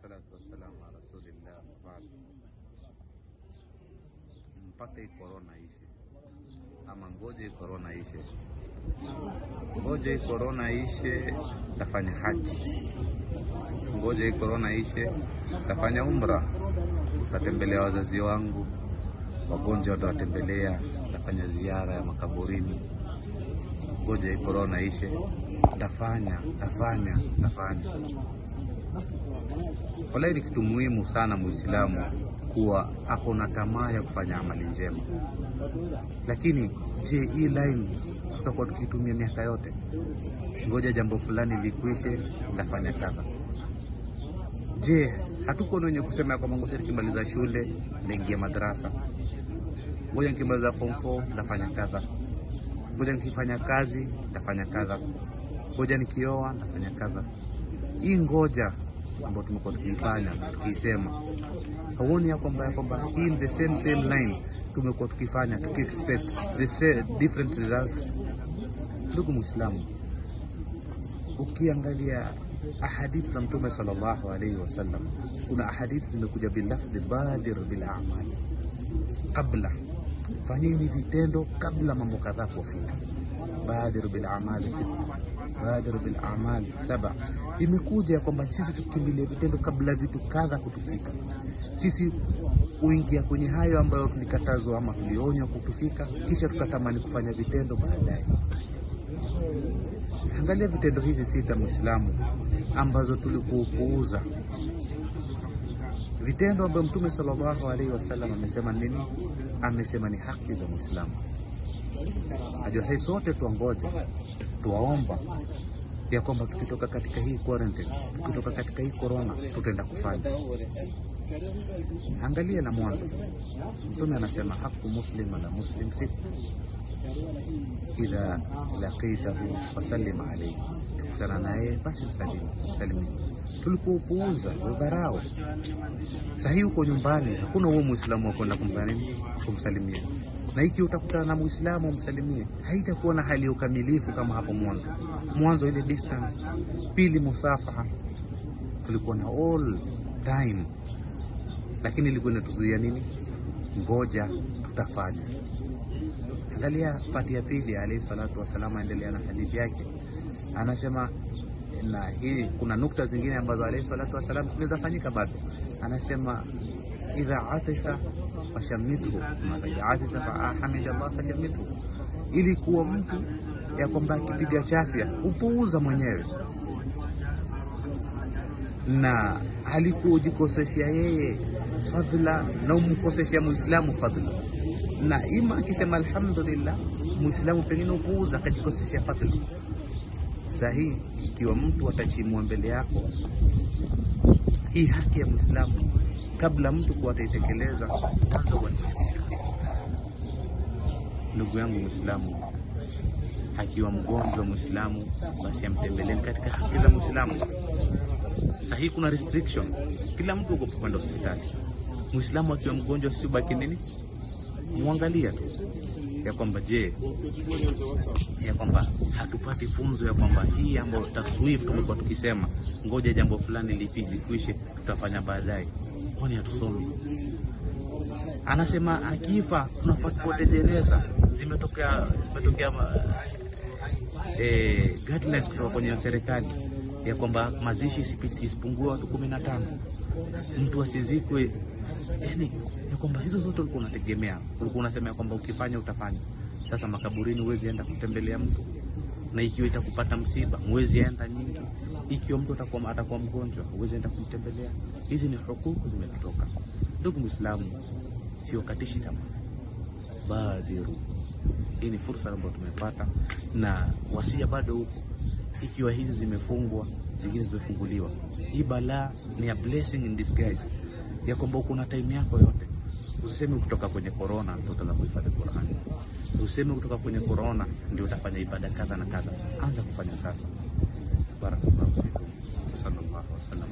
wassalatu wassalamu ala rasulillah. Mpaka hii korona ishe, ama ngoja hii korona ishe, ngoja hii korona ishe, tafanya haji. Ngoja hii korona ishe, tafanya umra, tatembelea wazazi wangu. Wagonjwa, watawatembelea, tafanya ziara ya makaburini. Ngoja hii korona ishe, tafanya tafanya tafanya Wallahi ni kitu muhimu sana Muislamu kuwa ako na tamaa ya kufanya amali njema, lakini je, hii line tutakuwa tukitumia miaka yote? Ngoja jambo fulani likwishe, nafanya kadha. Je, hatuko na wenye kusema kwamba ngoja nikimaliza shule naingia madrasa, ngoja nikimaliza form 4 nafanya kadha, ngoja nikifanya kazi nitafanya kadha, ngoja nikioa nitafanya kadha. Hii ngoja ambayo tumekuwa tukiifanya tukiisema, hauoni ya kwamba ya kwamba in the same same line tumekuwa tukifanya tukiexpect the different results. Ndugu Muislamu, ukiangalia ahadithi za Mtume sallallahu alaihi wasallam, kuna ahadithi zimekuja bilafdhi badir bil a'mal, kabla fanyeni vitendo kabla mambo kadhaa kufika. Badir bil amali sita, badir bil a'mal saba. Imekuja kwamba sisi tukimbilie vitendo kabla vitu kadha kutufika sisi kuingia kwenye hayo ambayo tulikatazwa ama tulionywa kutufika, kisha tukatamani kufanya vitendo baadaye. Angalia vitendo hivi sita, Muislamu, ambazo tulikupuuza vitendo ambavyo Mtume sallallahu alaihi wasallam amesema nini? Amesema ni haki za Muislamu. Najua sisi sote tuangoja, tuwaomba ya kwamba tukitoka katika hii quarantine, tukitoka katika hii corona, tutaenda kufanya. Angalia na mwanzo, Mtume anasema haku muslim ala muslim sit idha laqitahu fasallim alayhi, tukutana naye basi msalimu msalimie. Tulikuupuuza udharau. Sahii uko nyumbani, hakuna huo muislamu wa kwenda kumsalimia, na iki utakutana na muislamu umsalimie, haitakuwa na hali ya ukamilifu kama hapo mwanzo. Mwanzo ile distance, pili musafaha, tulikuwa na all time lakini ilikuwa inatuzuia nini? Ngoja tutafanya. Angalia pati ya pili, alayhi salatu wasalam, aendelea na hadithi yake, anasema na hii kuna nukta zingine ambazo alayhi salatu wasalam zinaweza fanyika bado. Anasema idha atisa fashamithu, atisa fahamidallah fashamithu, ili kuwa mtu ya kwamba akipiga chafya upuuza mwenyewe na alikujikoseshia yeye fadhila na umkosesha muislamu fadhila, na ima akisema alhamdulillah, muislamu pengine upuuza akajikosesha fadhila. Sahihi, ikiwa mtu atachimwa mbele yako hii haki ya muislamu, kabla mtu kuwa ataitekeleza, kwanza uadhimisha. Ndugu yangu muislamu, akiwa mgonjwa muislamu, basi amtembeleni katika haki za muislamu. Sahihi, kuna restriction, kila mtu uko kwenda hospitali. Muislamu akiwa mgonjwa, sio baki nini, mwangalia tu ya kwamba je, ya kwamba hatupati funzo ya kwamba hii ambayo taswifu tumekuwa tukisema, ngoja jambo fulani likuishe, tutafanya baadaye, kwani hatusomi? Anasema akifa tunafuata jeneza, zimetokea zimetokea eh, guidelines kutoka kwenye serikali ya kwamba mazishi isipungue watu kumi na tano, mtu asizikwe. Yani ya kwamba hizo zote ulikuwa unategemea, ulikuwa unasema kwamba ukifanya utafanya. Sasa makaburini huwezi enda kutembelea mtu, na ikiwa itakupata msiba huwezi enda nyingi. Ikiwa mtu atakuwa atakuwa mgonjwa huwezi enda kumtembelea. Hizi ni hukuku zimetutoka. Ndugu Muislamu, siokatishi tamaa, badhiru. Hii ni fursa ambayo tumepata na wasia bado huko ikiwa hizi zimefungwa zingine zimefunguliwa, hii balaa ni a blessing in disguise, ya kwamba uko na time yako yote. Usiseme kutoka kwenye corona ndio utaanza kuhifadhi Qur'an, usiseme kutoka kwenye corona ndio utafanya ibada kadha na kadha. Anza kufanya sasa. Barakallahu fikum, sallallahu alaihi wasallam.